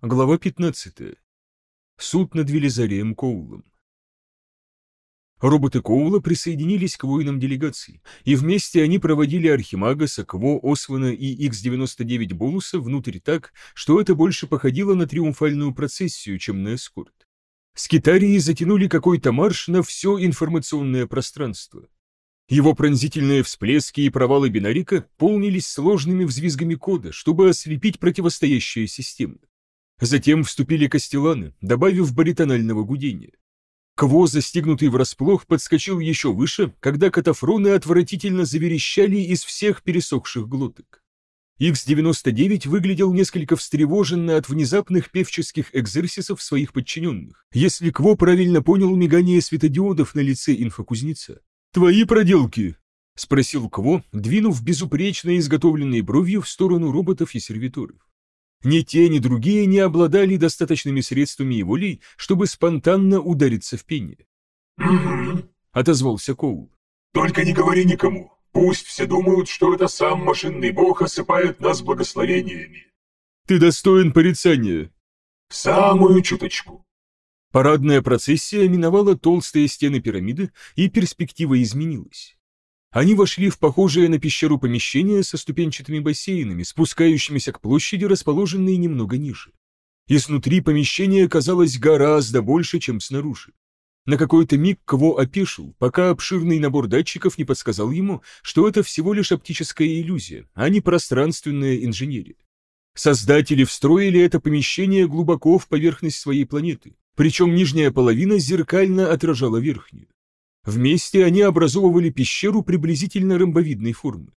Глава 15. Суд над Велизарием Коулом. Роботы Коула присоединились к воинам делегации, и вместе они проводили Архимагаса, Кво, Освана и Х-99 Болуса внутрь так, что это больше походило на триумфальную процессию, чем на эскорт. Скитарии затянули какой-то марш на все информационное пространство. Его пронзительные всплески и провалы бинарика полнились сложными взвизгами кода, чтобы ослепить противостоящие системы. Затем вступили костеланы, добавив баритонального гудения. Кво, застигнутый врасплох, подскочил еще выше, когда катафроны отвратительно заверещали из всех пересохших глоток. Х-99 выглядел несколько встревоженно от внезапных певческих экзерсисов своих подчиненных, если Кво правильно понял мигание светодиодов на лице инфокузнеца. «Твои проделки!» — спросил Кво, двинув безупречно изготовленной бровью в сторону роботов и сервиторов. Ни те, ни другие не обладали достаточными средствами и волей, чтобы спонтанно удариться в пение. «Угу», — отозвался Коул. «Только не говори никому. Пусть все думают, что это сам машинный бог осыпает нас благословениями». «Ты достоин порицания». «Самую чуточку». Парадная процессия миновала толстые стены пирамиды, и перспектива изменилась. Они вошли в похожее на пещеру помещение со ступенчатыми бассейнами, спускающимися к площади, расположенной немного ниже. Изнутри помещение казалось гораздо больше, чем снаружи. На какой-то миг Кво опешил, пока обширный набор датчиков не подсказал ему, что это всего лишь оптическая иллюзия, а не пространственная инженерия. Создатели встроили это помещение глубоко в поверхность своей планеты, причем нижняя половина зеркально отражала верхнюю. Вместе они образовывали пещеру приблизительно ромбовидной формы.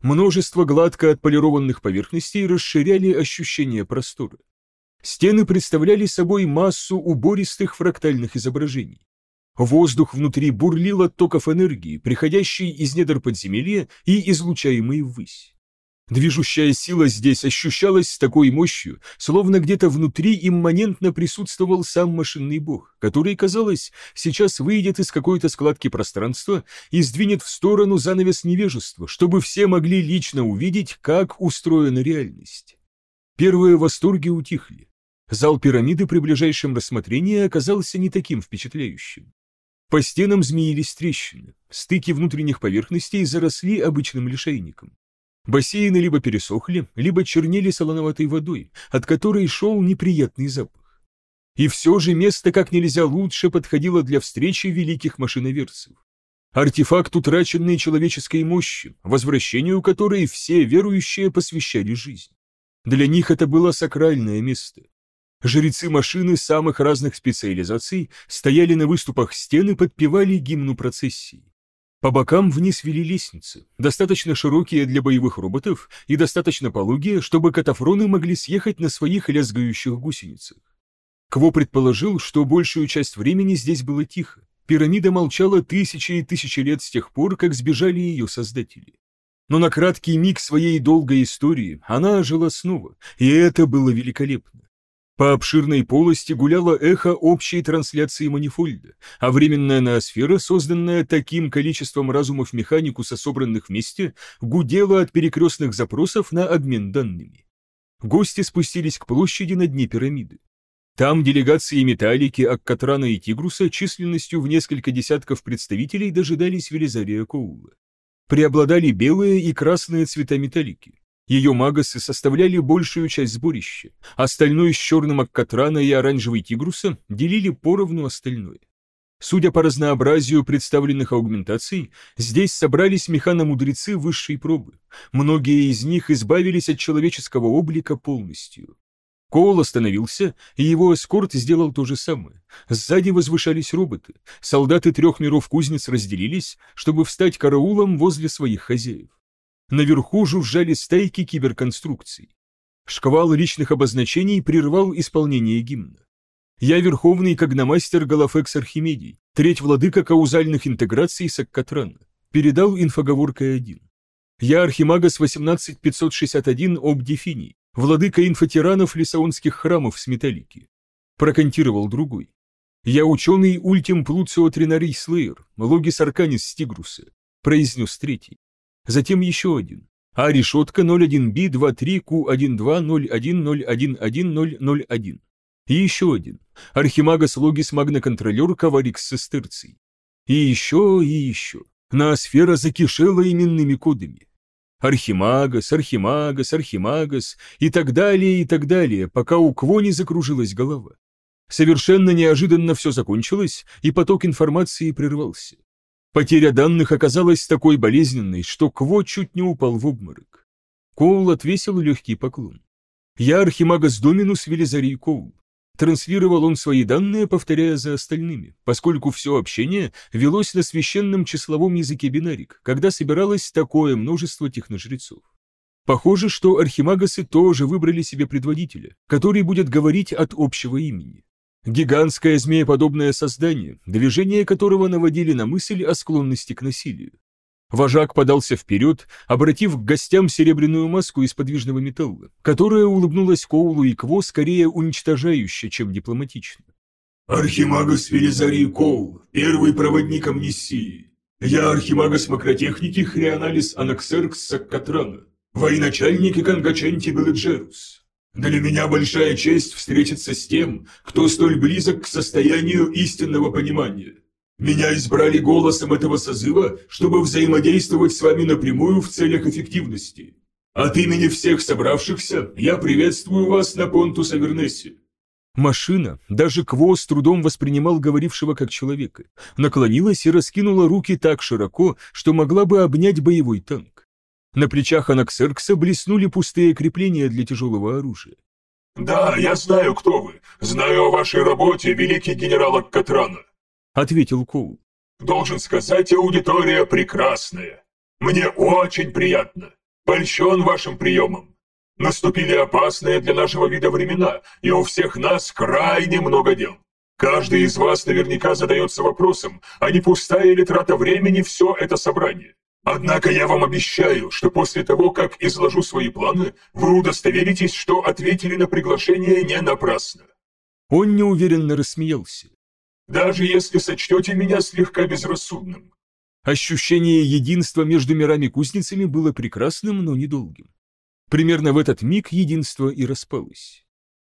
Множество гладко отполированных поверхностей расширяли ощущение простора. Стены представляли собой массу убористых фрактальных изображений. Воздух внутри бурлил от токов энергии, приходящей из недр подземелья и излучаемой ввысь. Движущая сила здесь ощущалась с такой мощью, словно где-то внутри имманентно присутствовал сам машинный бог, который, казалось, сейчас выйдет из какой-то складки пространства и сдвинет в сторону занавес невежества, чтобы все могли лично увидеть, как устроена реальность. Первые восторги утихли. Зал пирамиды при ближайшем рассмотрении оказался не таким впечатляющим. По стенам змеились трещины, стыки внутренних поверхностей заросли обычным лишайником. Бассейны либо пересохли, либо чернели солоноватой водой, от которой шел неприятный запах. И все же место как нельзя лучше подходило для встречи великих машиноверцев. Артефакт утраченной человеческой мощи, возвращению которой все верующие посвящали жизнь. Для них это было сакральное место. Жрецы машины самых разных специализаций стояли на выступах стены подпевали гимну процессии. По бокам вниз вели лестницы, достаточно широкие для боевых роботов и достаточно пологие, чтобы катафроны могли съехать на своих лязгающих гусеницах. Кво предположил, что большую часть времени здесь было тихо. Пирамида молчала тысячи и тысячи лет с тех пор, как сбежали ее создатели. Но на краткий миг своей долгой истории она ожила снова, и это было великолепно. По обширной полости гуляло эхо общей трансляции манифольда, а временная ноосфера, созданная таким количеством разумов механикуса, собранных вместе, гудела от перекрестных запросов на обмен данными. Гости спустились к площади на дне пирамиды. Там делегации Металлики, Аккатрана и Тигруса численностью в несколько десятков представителей дожидались Велизария Коула. Преобладали белые и красные цвета Металлики. Ее магасы составляли большую часть сборища, остальное с черным Аккатрана и оранжевой Тигруса делили поровну остальное. Судя по разнообразию представленных аугментаций, здесь собрались механомудрецы высшей пробы. Многие из них избавились от человеческого облика полностью. Коул остановился, и его эскорт сделал то же самое. Сзади возвышались роботы. Солдаты трех миров кузнец разделились, чтобы встать караулом возле своих хозяев. Наверху жужжали стайки киберконструкций. Шквал личных обозначений прервал исполнение гимна. Я верховный когномастер Галафекс Архимедий, треть владыка каузальных интеграций Саккатрана. Передал инфоговоркой один. Я Архимагас 18561 Обдефиний, владыка инфотиранов лисаонских храмов с металлики. Проконтировал другой. Я ученый Ультим Плуцио Тринарий Слеер, Логис Арканис Стигруса, произнес третий затем еще один. а решетка 01B23Q1201011001. И еще один. Архимагас Логис Магноконтролер Каварикс Сестерций. И еще, и еще. Ноосфера закишела именными кодами. Архимагас, Архимагас, Архимагас и так далее, и так далее, пока у Кво не закружилась голова. Совершенно неожиданно все закончилось, и поток информации прервался. Потеря данных оказалась такой болезненной, что Кво чуть не упал в обморок. Коул отвесил легкий поклон. «Я Архимагас Доминус Велизарий Коул. Транслировал он свои данные, повторяя за остальными, поскольку все общение велось на священном числовом языке бинарик, когда собиралось такое множество техножрецов. Похоже, что архимагасы тоже выбрали себе предводителя, который будет говорить от общего имени. Гигантское змееподобное создание, движение которого наводили на мысль о склонности к насилию. Вожак подался вперед, обратив к гостям серебряную маску из подвижного металла, которая улыбнулась Коулу и Кво скорее уничтожающе, чем дипломатично. «Архимагас Велизарий Коул, первый проводник амнисии. Я архимагас макротехники Хрианалис Анаксеркс Саккатрана, военачальник Икангаченти Беледжерус. Для меня большая честь встретиться с тем, кто столь близок к состоянию истинного понимания». Меня избрали голосом этого созыва, чтобы взаимодействовать с вами напрямую в целях эффективности. От имени всех собравшихся я приветствую вас на Понтус Авернессе». Машина, даже Кво с трудом воспринимал говорившего как человека, наклонилась и раскинула руки так широко, что могла бы обнять боевой танк. На плечах Анаксеркса блеснули пустые крепления для тяжелого оружия. «Да, я знаю, кто вы. Знаю о вашей работе, великий генерал Аккатрана. — ответил Коул. «Должен сказать, аудитория прекрасная. Мне очень приятно. Польщен вашим приемом. Наступили опасные для нашего вида времена, и у всех нас крайне много дел. Каждый из вас наверняка задается вопросом, а не пустая ли трата времени все это собрание. Однако я вам обещаю, что после того, как изложу свои планы, вы удостоверитесь, что ответили на приглашение не напрасно». Он неуверенно рассмеялся даже если сочтете меня слегка безрассудным». Ощущение единства между мирами-кузницами было прекрасным, но недолгим. Примерно в этот миг единство и распалось.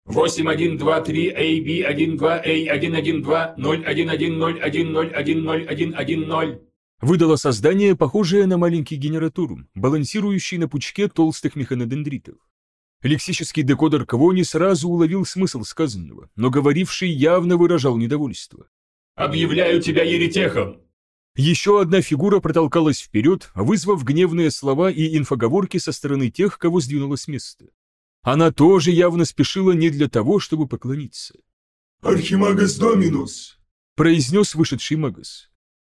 8123AB112A1120110101010 Выдало создание, похожее на маленький генературум, балансирующий на пучке толстых механодендритов. Лексический декодер Квони сразу уловил смысл сказанного, но говоривший явно выражал недовольство. «Объявляю тебя еретехом!» Еще одна фигура протолкалась вперед, вызвав гневные слова и инфоговорки со стороны тех, кого сдвинуло с места. Она тоже явно спешила не для того, чтобы поклониться. «Архимагас Доминус!» – произнес вышедший магас.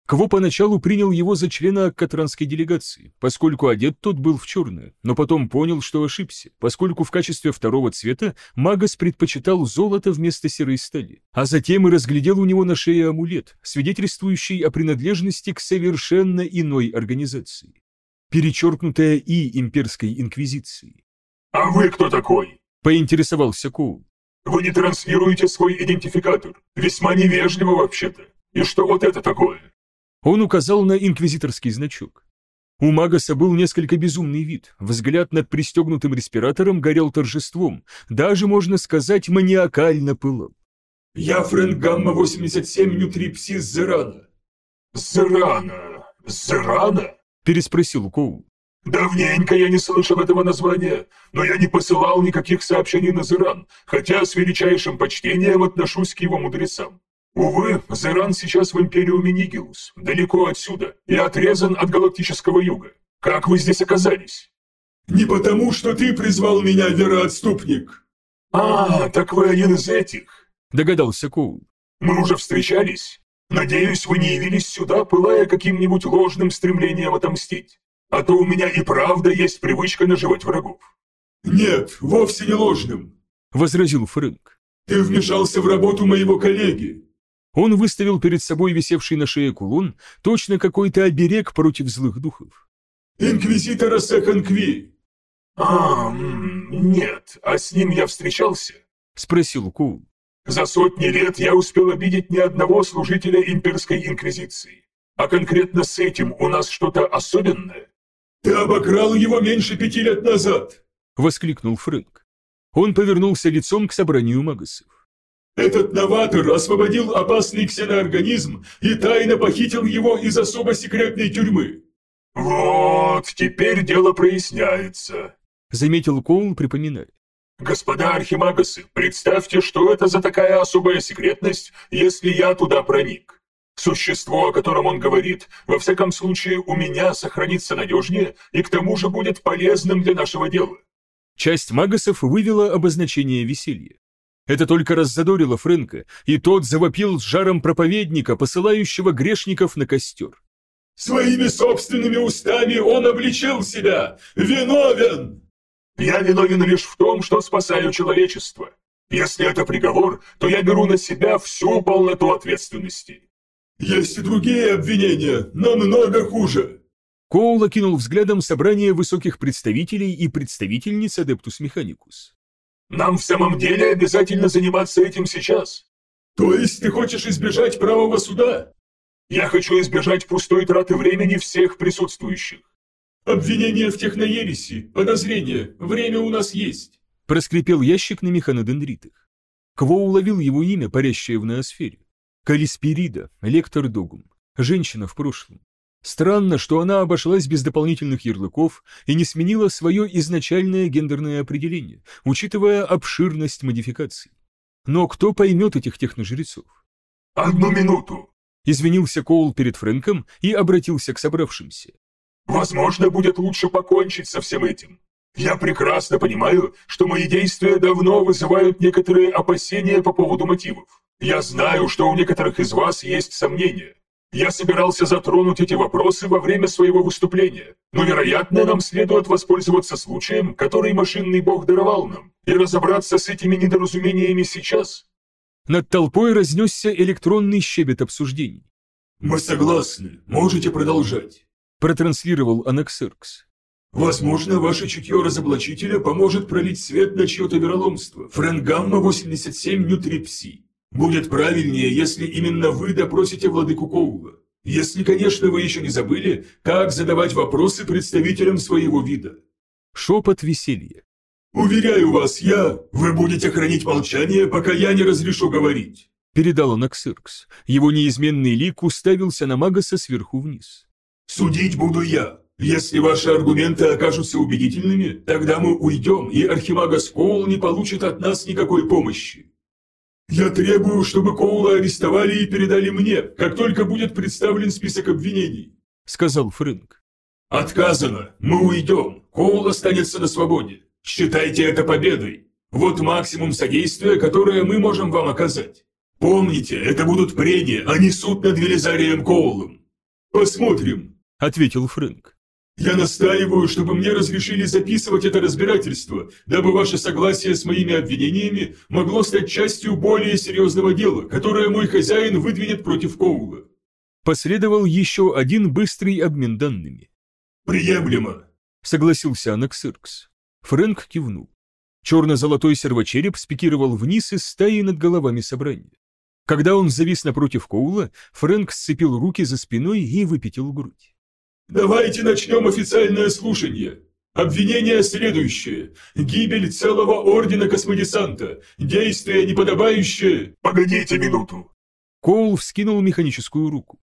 Кво поначалу принял его за члена катранской делегации, поскольку одет тот был в черное, но потом понял, что ошибся, поскольку в качестве второго цвета Магас предпочитал золото вместо серой стали, а затем и разглядел у него на шее амулет, свидетельствующий о принадлежности к совершенно иной организации. Перечеркнутая «и» имперской инквизиции. «А вы кто такой?» – поинтересовался Коул. «Вы не транслируете свой идентификатор. Весьма невежливо вообще-то. И что вот это такое?» Он указал на инквизиторский значок. У Магаса был несколько безумный вид, взгляд над пристегнутым респиратором горел торжеством, даже, можно сказать, маниакально пылал. «Я Фрэнк Гамма-87 Нютрипсис Зерана». «Зерана? Зерана?» – переспросил Коул. «Давненько я не слышал этого названия, но я не посылал никаких сообщений на Зеран, хотя с величайшим почтением отношусь к его мудрецам. Увы, Зеран сейчас в Империуме Нигилус, далеко отсюда, и отрезан от галактического юга. Как вы здесь оказались? Не потому, что ты призвал меня, вероотступник. А, так вы один из этих, догадался Коул. Мы уже встречались. Надеюсь, вы не явились сюда, пылая каким-нибудь ложным стремлением отомстить. А то у меня и правда есть привычка наживать врагов. Нет, вовсе не ложным, возразил Фрэнк. Ты вмешался в работу моего коллеги. Он выставил перед собой висевший на шее кулон, точно какой-то оберег против злых духов. «Инквизитора Секонкви!» «А, нет, а с ним я встречался?» — спросил Кул. «За сотни лет я успел обидеть ни одного служителя имперской инквизиции. А конкретно с этим у нас что-то особенное?» «Ты обокрал его меньше пяти лет назад!» — воскликнул Фрэнк. Он повернулся лицом к собранию магасов. «Этот новатор освободил опасный ксеноорганизм и тайно похитил его из особо секретной тюрьмы!» «Вот, теперь дело проясняется», — заметил Коул, припоминая. «Господа архимагасы, представьте, что это за такая особая секретность, если я туда проник. Существо, о котором он говорит, во всяком случае у меня сохранится надежнее и к тому же будет полезным для нашего дела». Часть магасов вывела обозначение веселья. Это только раззадорило Фрэнка, и тот завопил с жаром проповедника, посылающего грешников на костер. Своими собственными устами он обличил себя! Виновен!» «Я виновен лишь в том, что спасаю человечество. Если это приговор, то я беру на себя всю полноту ответственности». «Есть и другие обвинения, намного хуже!» Коул окинул взглядом собрание высоких представителей и представительниц Адептус Механикус. «Нам в самом деле обязательно заниматься этим сейчас?» «То есть ты хочешь избежать правого суда?» Я хочу избежать пустой траты времени всех присутствующих. Обвинение в техноереси, подозрение, время у нас есть. Проскрипел ящик на механодендритах. Кво уловил его имя, парящее в ноосфере. Калисперида, лектор Догум, женщина в прошлом. Странно, что она обошлась без дополнительных ярлыков и не сменила свое изначальное гендерное определение, учитывая обширность модификаций. Но кто поймет этих техножрецов? «Одну минуту!» Извинился Коул перед Фрэнком и обратился к собравшимся. «Возможно, будет лучше покончить со всем этим. Я прекрасно понимаю, что мои действия давно вызывают некоторые опасения по поводу мотивов. Я знаю, что у некоторых из вас есть сомнения. Я собирался затронуть эти вопросы во время своего выступления, но, вероятно, нам следует воспользоваться случаем, который машинный бог даровал нам, и разобраться с этими недоразумениями сейчас, над толпой разнесся электронный щебет обсуждений. «Мы согласны, можете продолжать», – протранслировал Анаксеркс. «Возможно, ваше чутье разоблачителя поможет пролить свет на чье-то вероломство. Фрэнгамма 87 Нютрипси. Будет правильнее, если именно вы допросите владыку Коула. Если, конечно, вы еще не забыли, как задавать вопросы представителям своего вида». Шепот веселья. «Уверяю вас, я... Вы будете хранить молчание, пока я не разрешу говорить!» Передал он Аксиркс. Его неизменный лик уставился на Магаса сверху вниз. «Судить буду я. Если ваши аргументы окажутся убедительными, тогда мы уйдем, и Архимагас Коул не получит от нас никакой помощи. Я требую, чтобы Коула арестовали и передали мне, как только будет представлен список обвинений», — сказал Фрэнк. «Отказано. Мы уйдем. Коул останется на свободе. Считайте это победой. Вот максимум содействия, которое мы можем вам оказать. Помните, это будут прения, а не суд над Велизарием Коулом. Посмотрим, — ответил Фрэнк. Я настаиваю, чтобы мне разрешили записывать это разбирательство, дабы ваше согласие с моими обвинениями могло стать частью более серьезного дела, которое мой хозяин выдвинет против Коула. Последовал еще один быстрый обмен данными. «Приемлемо», — согласился Анаксиркс. Фрэнк кивнул. Черно-золотой сервочереп спикировал вниз из стаи над головами собрания. Когда он завис напротив Коула, Фрэнк сцепил руки за спиной и выпятил грудь. «Давайте начнем официальное слушание. Обвинение следующее. Гибель целого ордена космодесанта. Действие неподобающее...» «Погодите минуту». Коул вскинул механическую руку.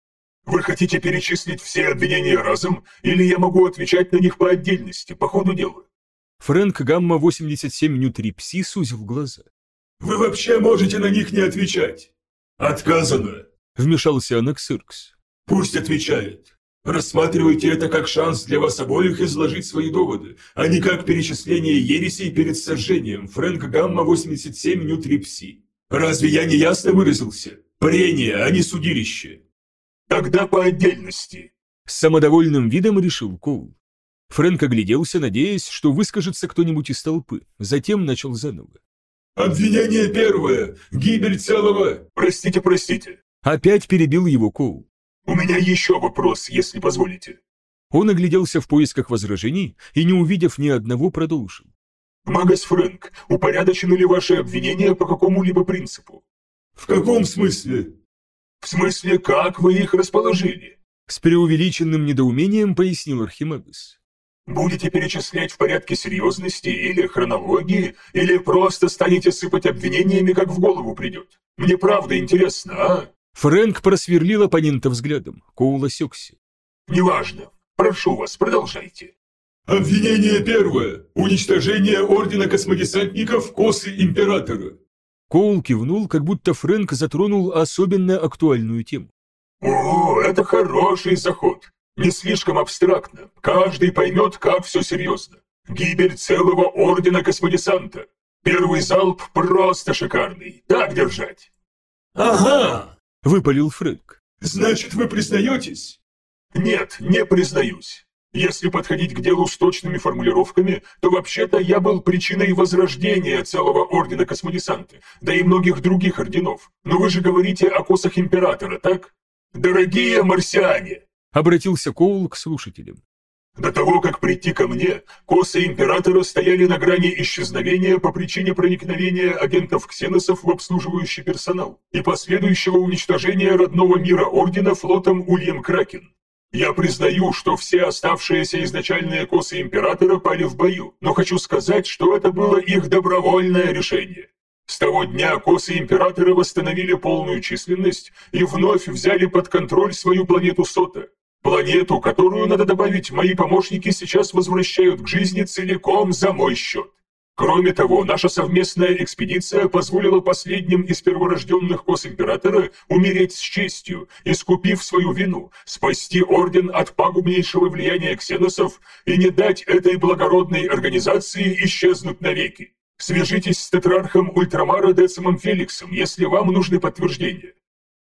«Вы хотите перечислить все обвинения разом, или я могу отвечать на них по отдельности, по ходу дела?» Фрэнк Гамма-87 Нютри Пси сузил глаза. «Вы вообще можете на них не отвечать!» «Отказано!» — вмешался Анаксиркс. «Пусть отвечает. Рассматривайте это как шанс для вас обоих изложить свои доводы, а не как перечисление ересей перед сожжением Фрэнк Гамма-87 Нютри Пси. Разве я не ясно выразился? Прение, а не судилище!» «Тогда по отдельности!» С самодовольным видом решил Коул. Фрэнк огляделся, надеясь, что выскажется кто-нибудь из толпы, затем начал заново. «Обвинение первое! Гибель целого...» «Простите, простите!» Опять перебил его Коул. «У меня еще вопрос, если позволите». Он огляделся в поисках возражений и, не увидев ни одного, продолжил. «Магас Фрэнк, упорядочены ли ваши обвинения по какому-либо принципу?» «В каком смысле?» «В смысле, как вы их расположили?» С преувеличенным недоумением пояснил Архимагас. Будете перечислять в порядке серьезности или хронологии, или просто станете сыпать обвинениями, как в голову придет? Мне правда интересно, а? Фрэнк просверлил оппонента взглядом. Коул осекся. Неважно. Прошу вас, продолжайте. Обвинение первое. Уничтожение Ордена Космодесантников Косы Императора. Коул кивнул, как будто Фрэнк затронул особенно актуальную тему. О, это хороший заход. Не слишком абстрактно. Каждый поймет, как все серьезно. Гибель целого Ордена Космодесанта. Первый залп просто шикарный. Так держать. Ага! Выпалил Фрэнк. Значит, вы признаетесь? Нет, не признаюсь. Если подходить к делу с точными формулировками, то вообще-то я был причиной возрождения целого Ордена Космодесанта, да и многих других орденов. Но вы же говорите о косах Императора, так? Дорогие марсиане! Обратился Коул к слушателям. До того, как прийти ко мне, косы Императора стояли на грани исчезновения по причине проникновения агентов ксеносов в обслуживающий персонал и последующего уничтожения родного мира Ордена флотом Ульям Кракен. Я признаю, что все оставшиеся изначальные косы Императора пали в бою, но хочу сказать, что это было их добровольное решение. С того дня косы Императора восстановили полную численность и вновь взяли под контроль свою планету Сота. Планету, которую, надо добавить, мои помощники сейчас возвращают к жизни целиком за мой счет. Кроме того, наша совместная экспедиция позволила последним из перворожденных кос Императора умереть с честью, искупив свою вину, спасти Орден от пагубнейшего влияния ксеносов и не дать этой благородной организации исчезнуть навеки. Свяжитесь с тетрархом Ультрамара Децимом Феликсом, если вам нужны подтверждения.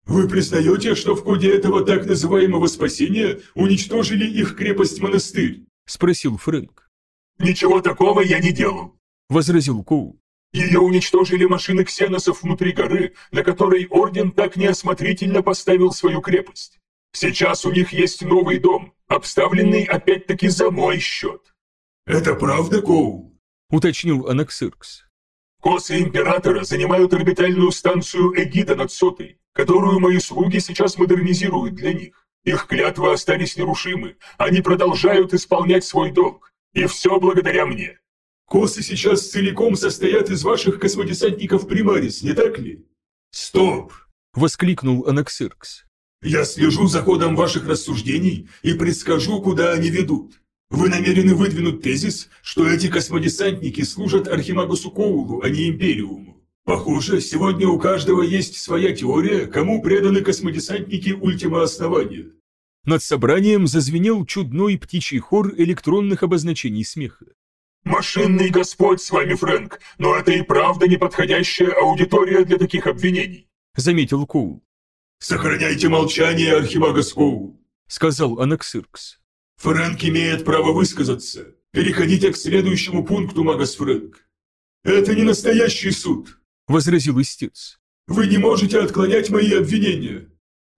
Вы признаете, что в ходе этого так называемого спасения уничтожили их крепость-монастырь? Спросил Фрэнк. Ничего такого я не делал. Возразил Коул. Ее уничтожили машины ксеносов внутри горы, на которой Орден так неосмотрительно поставил свою крепость. Сейчас у них есть новый дом, обставленный опять-таки за мой счет. Это правда, Коул? Уточнил Анаксиркс. Косы Императора занимают орбитальную станцию Эгида над Сотой, которую мои слуги сейчас модернизируют для них. Их клятвы остались нерушимы, они продолжают исполнять свой долг. И все благодаря мне. Косы сейчас целиком состоят из ваших космодесантников Примарис, не так ли? Стоп! Воскликнул Анаксиркс. Я слежу за ходом ваших рассуждений и предскажу, куда они ведут. Вы намерены выдвинуть тезис, что эти космодесантники служат Архимагусу Коулу, а не Империуму. Похоже, сегодня у каждого есть своя теория, кому преданы космодесантники Ультима Основания. Над собранием зазвенел чудной птичий хор электронных обозначений смеха. Машинный господь с вами, Фрэнк, но это и правда неподходящая аудитория для таких обвинений. Заметил Коул. Сохраняйте молчание, Архимагас Коул. Сказал Анаксиркс. Фрэнк имеет право высказаться. Переходите к следующему пункту, Магас Фрэнк. Это не настоящий суд. Возразил истец. Вы не можете отклонять мои обвинения.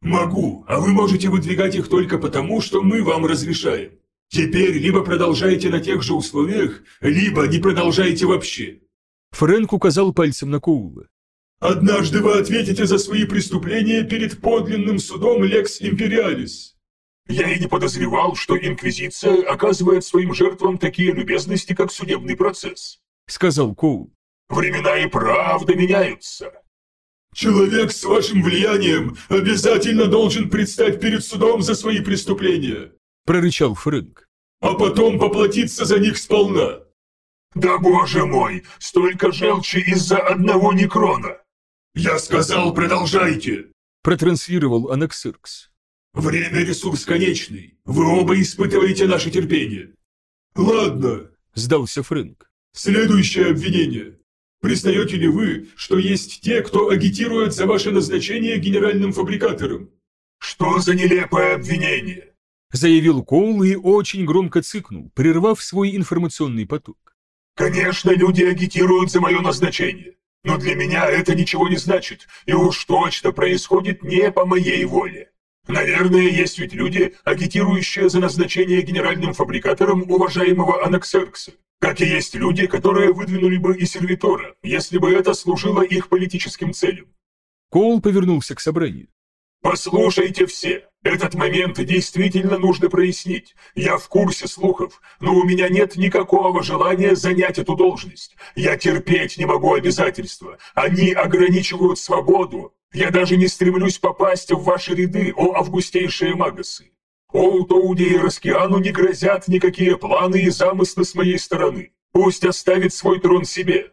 Могу, а вы можете выдвигать их только потому, что мы вам разрешаем. Теперь либо продолжайте на тех же условиях, либо не продолжайте вообще. Фрэнк указал пальцем на Коула. Однажды вы ответите за свои преступления перед подлинным судом Лекс Империалис. Я и не подозревал, что Инквизиция оказывает своим жертвам такие любезности, как судебный процесс. Сказал Коул. Времена и правда меняются. Человек с вашим влиянием обязательно должен предстать перед судом за свои преступления, Прорычал Фрэнк. а потом поплатиться за них сполна. Да боже мой, столько желчи из-за одного некрона. Я сказал, продолжайте. Протранслировал Анаксиркс. Время ресурс конечный. Вы оба испытываете наше терпение. Ладно, Сдался Фрэнк. следующее обвинение. Признаете ли вы, что есть те, кто агитирует за ваше назначение генеральным фабрикатором? Что за нелепое обвинение? Заявил Коул и очень громко цыкнул, прервав свой информационный поток. Конечно, люди агитируют за мое назначение. Но для меня это ничего не значит, и уж точно происходит не по моей воле. Наверное, есть ведь люди, агитирующие за назначение генеральным фабрикатором уважаемого Анаксеркса. Как и есть люди, которые выдвинули бы и сервитора, если бы это служило их политическим целям. Коул повернулся к собранию. Послушайте все, Этот момент действительно нужно прояснить. Я в курсе слухов, но у меня нет никакого желания занять эту должность. Я терпеть не могу обязательства. Они ограничивают свободу. Я даже не стремлюсь попасть в ваши ряды, о августейшие магасы. Оутоуде и Раскиану не грозят никакие планы и замыслы с моей стороны. Пусть оставит свой трон себе.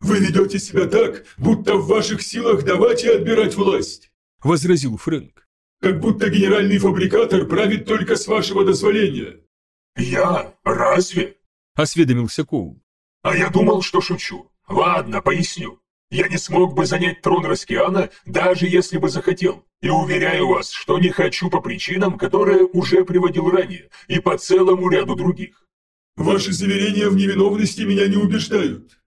Вы ведете себя так, будто в ваших силах давать и отбирать власть, возразил Фрэнк. Как будто генеральный фабрикатор правит только с вашего дозволения. Я? Разве? Осведомился Коул. А я думал, что шучу. Ладно, поясню. Я не смог бы занять трон Раскиана, даже если бы захотел. И уверяю вас, что не хочу по причинам, которые уже приводил ранее, и по целому ряду других. Ваши заверения в невиновности меня не убеждают.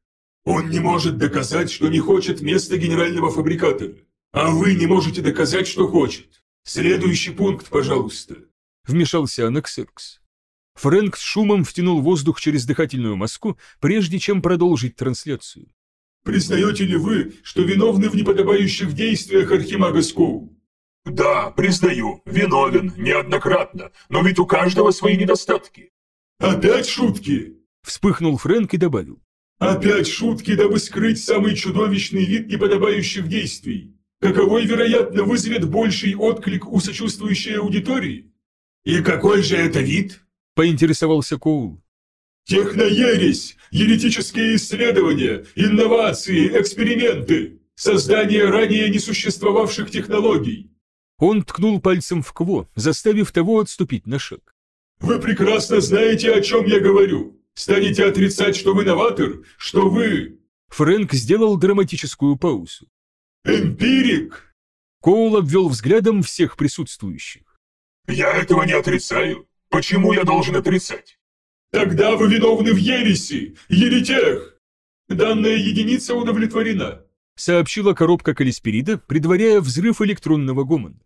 Он не может доказать, что не хочет места генерального фабрикатора. А вы не можете доказать, что хочет. «Следующий пункт, пожалуйста», — вмешался Анаксеркс. Фрэнк с шумом втянул воздух через дыхательную маску, прежде чем продолжить трансляцию. «Признаете ли вы, что виновны в неподобающих действиях Архимага Скоу?» «Да, признаю, виновен, неоднократно, но ведь у каждого свои недостатки». «Опять шутки?» — вспыхнул Фрэнк и добавил. «Опять шутки, дабы скрыть самый чудовищный вид неподобающих действий каковой, вероятно, вызовет больший отклик у сочувствующей аудитории. «И какой же это вид?» – поинтересовался Коул. «Техноересь, еретические исследования, инновации, эксперименты, создание ранее несуществовавших технологий». Он ткнул пальцем в Кво, заставив того отступить на шаг. «Вы прекрасно знаете, о чем я говорю. Станете отрицать, что вы новатор, что вы...» Фрэнк сделал драматическую паузу. «Эмпирик!» Коул обвел взглядом всех присутствующих. «Я этого не отрицаю. Почему я должен отрицать?» «Тогда вы виновны в ереси, еретех!» «Данная единица удовлетворена», — сообщила коробка Калисперида, предваряя взрыв электронного гомона.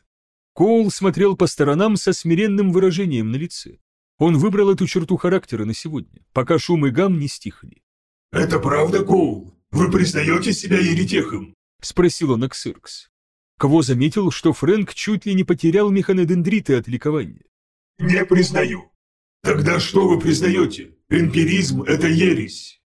Коул смотрел по сторонам со смиренным выражением на лице. Он выбрал эту черту характера на сегодня, пока шум и гам не стихли. «Это правда, Коул? Вы признаете себя еретехом?» спросил он Аксиркс. Кого заметил, что Фрэнк чуть ли не потерял механодендриты от ликования. «Не признаю». «Тогда что вы признаете? Эмпиризм – это ересь».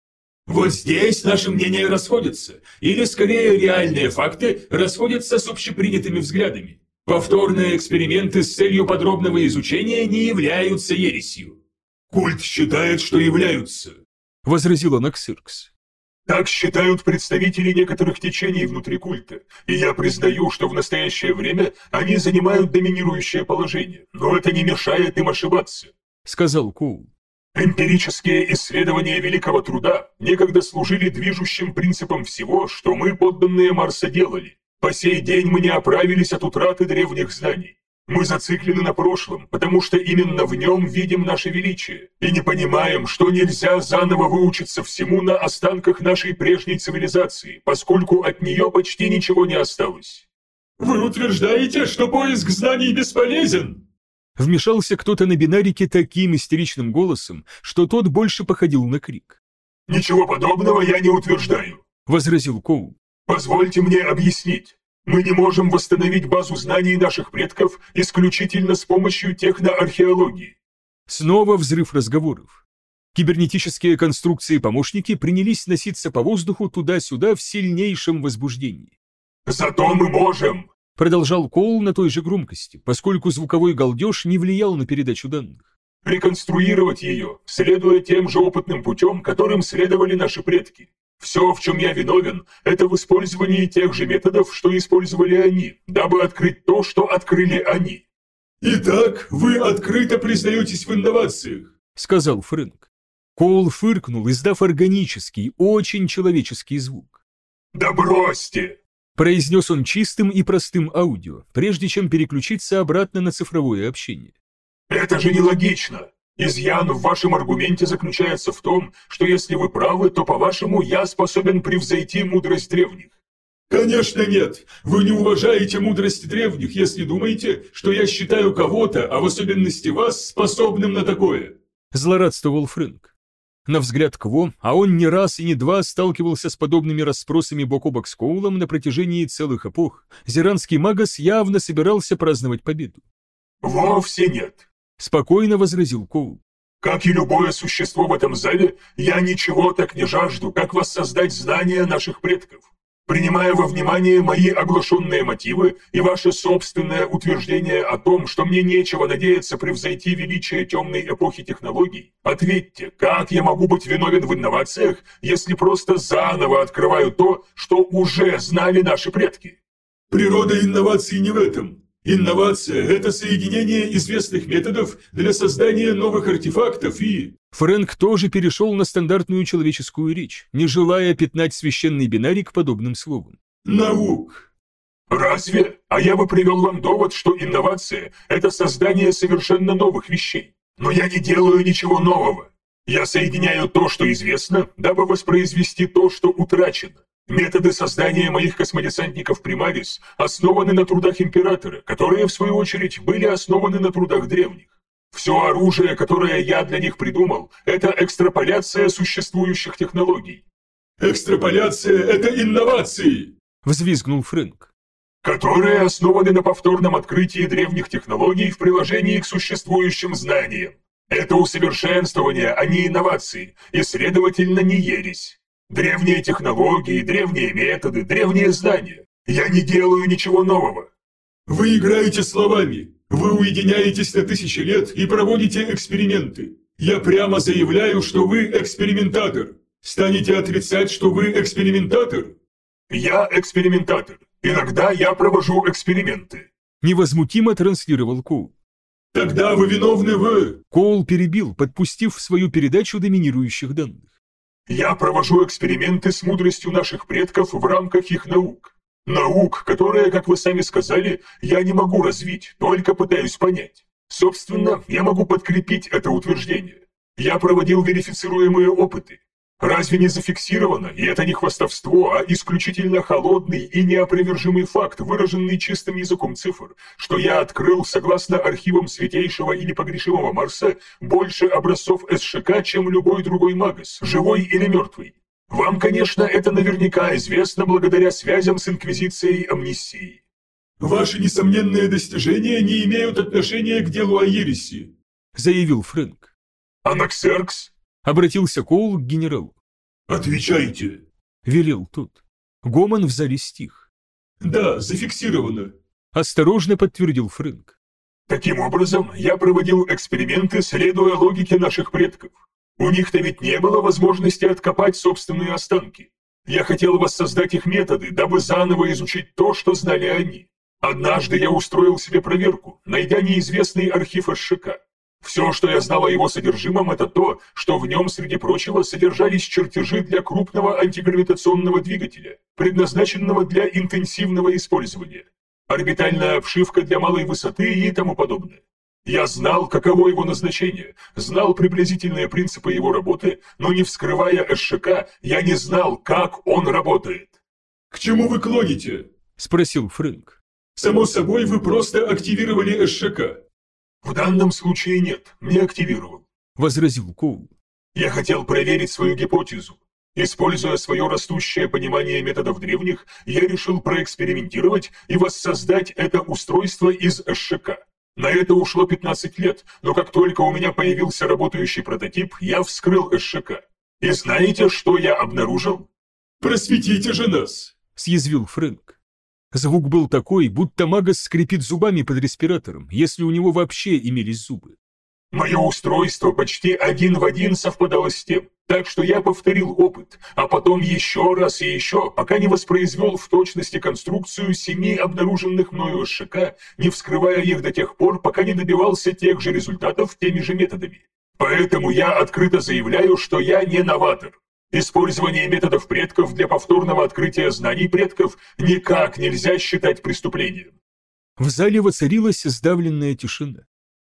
Вот здесь наши мнения расходятся, или скорее реальные факты расходятся с общепринятыми взглядами. Повторные эксперименты с целью подробного изучения не являются ересью. «Культ считает, что являются», – возразил он Аксиркс. Так считают представители некоторых течений внутри культа, и я признаю, что в настоящее время они занимают доминирующее положение, но это не мешает им ошибаться», — сказал Коул. «Эмпирические исследования великого труда некогда служили движущим принципом всего, что мы, подданные Марса, делали. По сей день мы не оправились от утраты древних знаний. Мы зациклены на прошлом, потому что именно в нем видим наше величие, и не понимаем, что нельзя заново выучиться всему на останках нашей прежней цивилизации, поскольку от нее почти ничего не осталось. «Вы утверждаете, что поиск знаний бесполезен?» Вмешался кто-то на бинарике таким истеричным голосом, что тот больше походил на крик. «Ничего подобного я не утверждаю», — возразил Коул. «Позвольте мне объяснить. Мы не можем восстановить базу знаний наших предков исключительно с помощью техноархеологии. Снова взрыв разговоров. Кибернетические конструкции-помощники принялись носиться по воздуху туда-сюда в сильнейшем возбуждении. «Зато мы можем!» Продолжал Коул на той же громкости, поскольку звуковой галдеж не влиял на передачу данных. «Реконструировать ее, следуя тем же опытным путем, которым следовали наши предки. Все, в чем я виновен, это в использовании тех же методов, что использовали они, дабы открыть то, что открыли они. «Итак, вы открыто признаетесь в инновациях», — сказал Фрэнк. Коул фыркнул, издав органический, очень человеческий звук. «Да бросьте!» — произнес он чистым и простым аудио, прежде чем переключиться обратно на цифровое общение. «Это же нелогично! Изъян в вашем аргументе заключается в том, что если вы правы, то, по-вашему, я способен превзойти мудрость древних. «Конечно нет! Вы не уважаете мудрость древних, если думаете, что я считаю кого-то, а в особенности вас, способным на такое!» Злорадствовал Фрэнк. На взгляд Кво, а он не раз и не два сталкивался с подобными расспросами бок о бок с Коулом на протяжении целых эпох, зиранский магас явно собирался праздновать победу. Вовсе нет. Спокойно возразил Коул. Как и любое существо в этом зале, я ничего так не жажду, как воссоздать знания наших предков. Принимая во внимание мои оглашенные мотивы и ваше собственное утверждение о том, что мне нечего надеяться превзойти величие темной эпохи технологий, ответьте, как я могу быть виновен в инновациях, если просто заново открываю то, что уже знали наши предки? Природа инноваций не в этом. Инновация – это соединение известных методов для создания новых артефактов и… Фрэнк тоже перешел на стандартную человеческую речь, не желая пятнать священный бинарик подобным словом. Наук. Разве? А я бы привел вам довод, что инновация – это создание совершенно новых вещей. Но я не делаю ничего нового. Я соединяю то, что известно, дабы воспроизвести то, что утрачено. Методы создания моих космодесантников Примарис основаны на трудах Императора, которые, в свою очередь, были основаны на трудах древних. Все оружие, которое я для них придумал, это экстраполяция существующих технологий. Экстраполяция – это инновации! Взвизгнул Фрэнк. Которые основаны на повторном открытии древних технологий в приложении к существующим знаниям. Это усовершенствование, а не инновации, и, следовательно, не ересь. Древние технологии, древние методы, древние знания. Я не делаю ничего нового. Вы играете словами. Вы уединяетесь на тысячи лет и проводите эксперименты. Я прямо заявляю, что вы экспериментатор. Станете отрицать, что вы экспериментатор? Я экспериментатор. Иногда я провожу эксперименты. Невозмутимо транслировал Коул. Тогда вы виновны в... Коул перебил, подпустив в свою передачу доминирующих данных. Я провожу эксперименты с мудростью наших предков в рамках их наук. Наук, которые, как вы сами сказали, я не могу развить, только пытаюсь понять. Собственно, я могу подкрепить это утверждение. Я проводил верифицируемые опыты. Разве не зафиксировано, и это не хвастовство, а исключительно холодный и неопровержимый факт, выраженный чистым языком цифр, что я открыл, согласно архивам Святейшего и Непогрешимого Марса, больше образцов СШК, чем любой другой магас, живой или мертвый? Вам, конечно, это наверняка известно благодаря связям с Инквизицией Амнисии. Ваши несомненные достижения не имеют отношения к делу о ереси, заявил Фрэнк. Анаксеркс? Обратился Коул к генералу. «Отвечайте!» — велел тот. Гомон в зале стих. «Да, зафиксировано», — осторожно подтвердил Фрэнк. «Таким образом, я проводил эксперименты, следуя логике наших предков. У них-то ведь не было возможности откопать собственные останки. Я хотел воссоздать их методы, дабы заново изучить то, что знали они. Однажды я устроил себе проверку, найдя неизвестный архив СШК. Все, что я знал о его содержимом, это то, что в нем, среди прочего, содержались чертежи для крупного антигравитационного двигателя, предназначенного для интенсивного использования, орбитальная обшивка для малой высоты и тому подобное. Я знал, каково его назначение, знал приблизительные принципы его работы, но не вскрывая СШК, я не знал, как он работает. «К чему вы клоните?» – спросил Фрэнк. «Само собой, вы просто активировали СШК. «В данном случае нет, не активировал», — возразил Коул. «Я хотел проверить свою гипотезу. Используя свое растущее понимание методов древних, я решил проэкспериментировать и воссоздать это устройство из СШК. На это ушло 15 лет, но как только у меня появился работающий прототип, я вскрыл СШК. И знаете, что я обнаружил? «Просветите же нас!» — съязвил Фрэнк. Звук был такой, будто Магас скрипит зубами под респиратором, если у него вообще имелись зубы. Мое устройство почти один в один совпадало с тем, так что я повторил опыт, а потом еще раз и еще, пока не воспроизвел в точности конструкцию семи обнаруженных мною ШК, не вскрывая их до тех пор, пока не добивался тех же результатов теми же методами. Поэтому я открыто заявляю, что я не новатор. Использование методов предков для повторного открытия знаний предков никак нельзя считать преступлением. В зале воцарилась сдавленная тишина.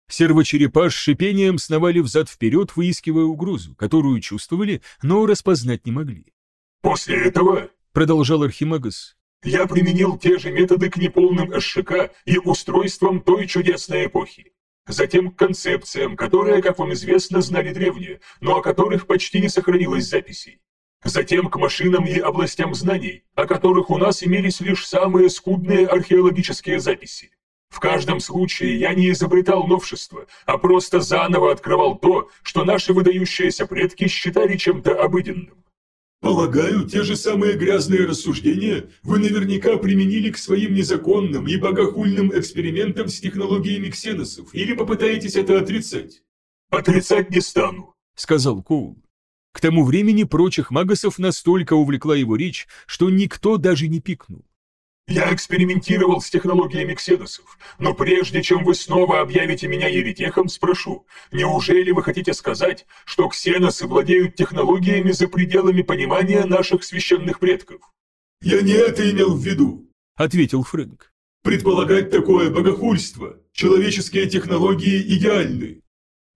Сервочерепа с шипением сновали взад-вперед, выискивая угрозу, которую чувствовали, но распознать не могли. «После этого», — продолжал Архимагас, — «я применил те же методы к неполным СШК и устройствам той чудесной эпохи затем к концепциям, которые, как вам известно, знали древние, но о которых почти не сохранилось записей. Затем к машинам и областям знаний, о которых у нас имелись лишь самые скудные археологические записи. В каждом случае я не изобретал новшества, а просто заново открывал то, что наши выдающиеся предки считали чем-то обыденным. Полагаю, те же самые грязные рассуждения вы наверняка применили к своим незаконным и богохульным экспериментам с технологиями ксеносов, или попытаетесь это отрицать? Отрицать не стану, сказал Коул. К тому времени прочих магасов настолько увлекла его речь, что никто даже не пикнул. Я экспериментировал с технологиями ксеносов, но прежде чем вы снова объявите меня еретехом, спрошу, неужели вы хотите сказать, что ксеносы владеют технологиями за пределами понимания наших священных предков? Я не это имел в виду, ответил Фрэнк. Предполагать такое богохульство. Человеческие технологии идеальны.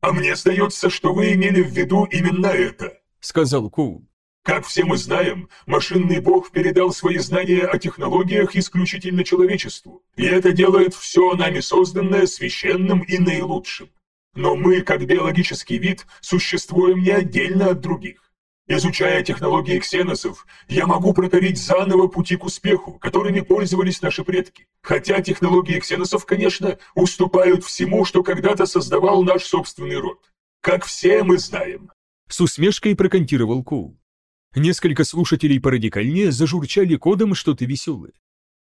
А мне сдается, что вы имели в виду именно это, сказал Коул. Как все мы знаем, машинный бог передал свои знания о технологиях исключительно человечеству, и это делает все нами созданное священным и наилучшим. Но мы, как биологический вид, существуем не отдельно от других. Изучая технологии ксеносов, я могу прокорить заново пути к успеху, которыми пользовались наши предки. Хотя технологии ксеносов, конечно, уступают всему, что когда-то создавал наш собственный род. Как все мы знаем. С усмешкой проконтировал Коул. Несколько слушателей порадикальнее зажурчали кодом что-то веселое.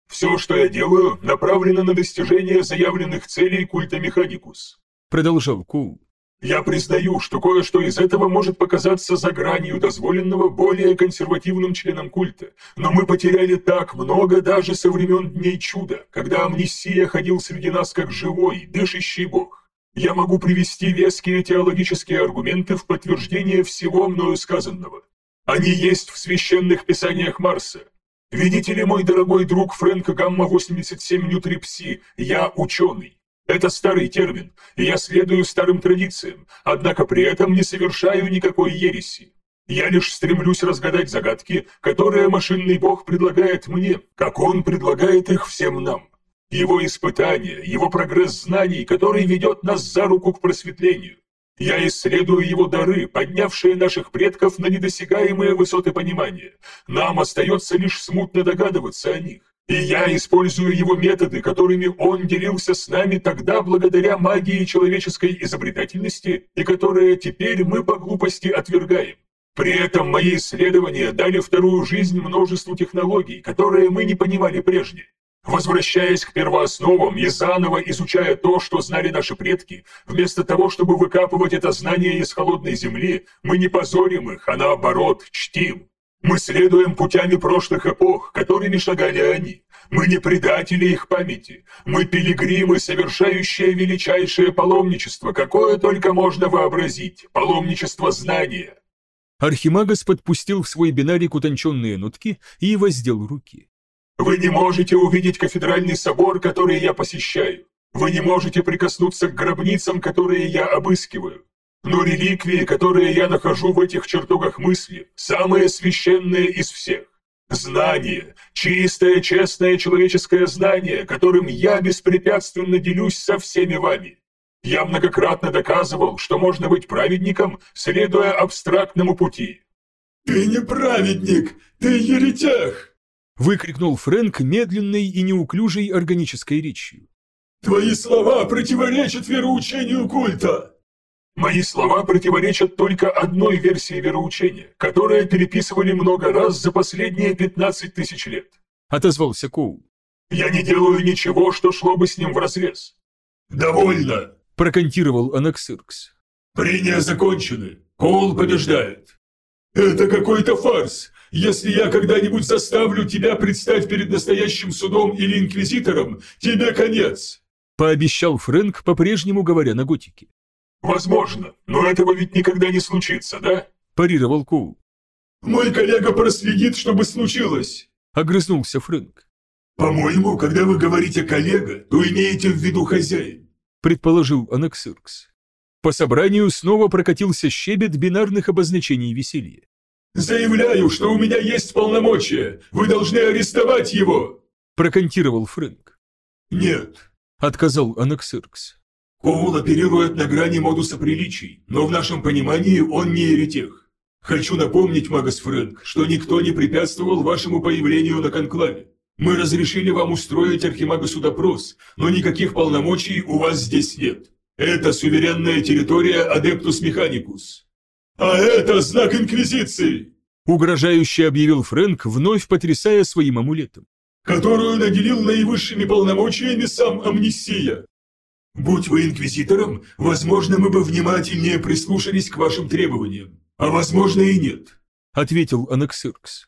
«Все, что я делаю, направлено на достижение заявленных целей культа Механикус», продолжал Кул. «Я признаю, что кое-что из этого может показаться за гранью дозволенного более консервативным членам культа, но мы потеряли так много даже со времен Дней Чуда, когда Амнисия ходил среди нас как живой, дышащий бог. Я могу привести веские теологические аргументы в подтверждение всего мною сказанного. Они есть в священных писаниях Марса. Видите ли, мой дорогой друг Фрэнк Гамма-87 Нютрипси, я ученый. Это старый термин, и я следую старым традициям, однако при этом не совершаю никакой ереси. Я лишь стремлюсь разгадать загадки, которые машинный бог предлагает мне, как он предлагает их всем нам. Его испытания, его прогресс знаний, который ведет нас за руку к просветлению. Я исследую его дары, поднявшие наших предков на недосягаемые высоты понимания. Нам остается лишь смутно догадываться о них. И я использую его методы, которыми он делился с нами тогда благодаря магии человеческой изобретательности, и которые теперь мы по глупости отвергаем. При этом мои исследования дали вторую жизнь множеству технологий, которые мы не понимали прежде. Возвращаясь к первоосновам и заново изучая то, что знали наши предки, вместо того, чтобы выкапывать это знание из холодной земли, мы не позорим их, а наоборот, чтим. Мы следуем путями прошлых эпох, которыми шагали они. Мы не предатели их памяти. Мы пилигримы, совершающие величайшее паломничество, какое только можно вообразить. Паломничество знания. Архимагас подпустил в свой бинарик утонченные нотки и воздел руки. Вы не можете увидеть кафедральный собор, который я посещаю. Вы не можете прикоснуться к гробницам, которые я обыскиваю. Но реликвии, которые я нахожу в этих чертогах мысли, самые священные из всех. Знание, чистое, честное человеческое знание, которым я беспрепятственно делюсь со всеми вами. Я многократно доказывал, что можно быть праведником, следуя абстрактному пути. «Ты не праведник, ты еретех!» Выкрикнул Фрэнк медленной и неуклюжей органической речью. «Твои слова противоречат вероучению культа!» «Мои слова противоречат только одной версии вероучения, которое переписывали много раз за последние 15 тысяч лет», — отозвался Коул. «Я не делаю ничего, что шло бы с ним вразрез». «Довольно!» — прокомментировал Анаксиркс. «Прения закончены. Коул побеждает». «Это какой-то фарс. Если я когда-нибудь заставлю тебя предстать перед настоящим судом или инквизитором, тебе конец!» Пообещал Фрэнк, по-прежнему говоря на готике. «Возможно, но этого ведь никогда не случится, да?» Парировал Коул. «Мой коллега проследит, чтобы случилось!» Огрызнулся Фрэнк. «По-моему, когда вы говорите «коллега», то имеете в виду хозяин», предположил Анаксиркс. По собранию снова прокатился щебет бинарных обозначений веселья. «Заявляю, что у меня есть полномочия! Вы должны арестовать его!» Проконтировал Фрэнк. «Нет», — отказал Анаксиркс. «Коул оперирует на грани модуса приличий, но в нашем понимании он не еретех. Хочу напомнить, Магас Фрэнк, что никто не препятствовал вашему появлению на конклаве. Мы разрешили вам устроить Архимагасу допрос, но никаких полномочий у вас здесь нет. Это суверенная территория Адептус Механикус. А это знак Инквизиции, Угрожающе объявил Фрэнк, вновь потрясая своим амулетом. которую наделил наивысшими полномочиями сам Амнисия. Будь вы инквизитором, возможно, мы бы внимательнее прислушались к вашим требованиям. А возможно и нет. Ответил Анаксиркс.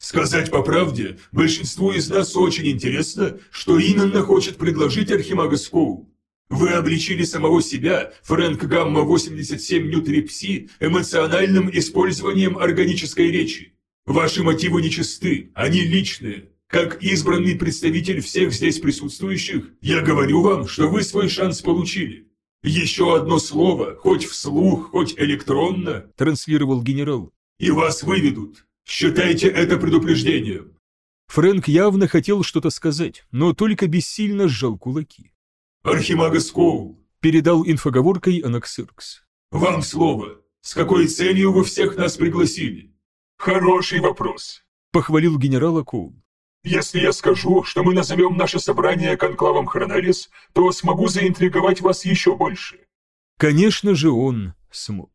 Сказать по правде, большинству из нас очень интересно, что именно хочет предложить Архимагас Коул. Вы обличили самого себя, Фрэнк Гамма-87 Нютрипси, эмоциональным использованием органической речи. Ваши мотивы нечисты, они личные. Как избранный представитель всех здесь присутствующих, я говорю вам, что вы свой шанс получили. Еще одно слово, хоть вслух, хоть электронно, Транслировал генерал. и вас выведут. Считайте это предупреждением. Фрэнк явно хотел что-то сказать, но только бессильно сжал кулаки. Архимагас Коул, Передал инфоговоркой Анаксиркс. вам слово. С какой целью вы всех нас пригласили? Хороший вопрос. Похвалил генерала Коул. Если я скажу, что мы назовем наше собрание конклавом Хронарис, то смогу заинтриговать вас еще больше. Конечно же он смог.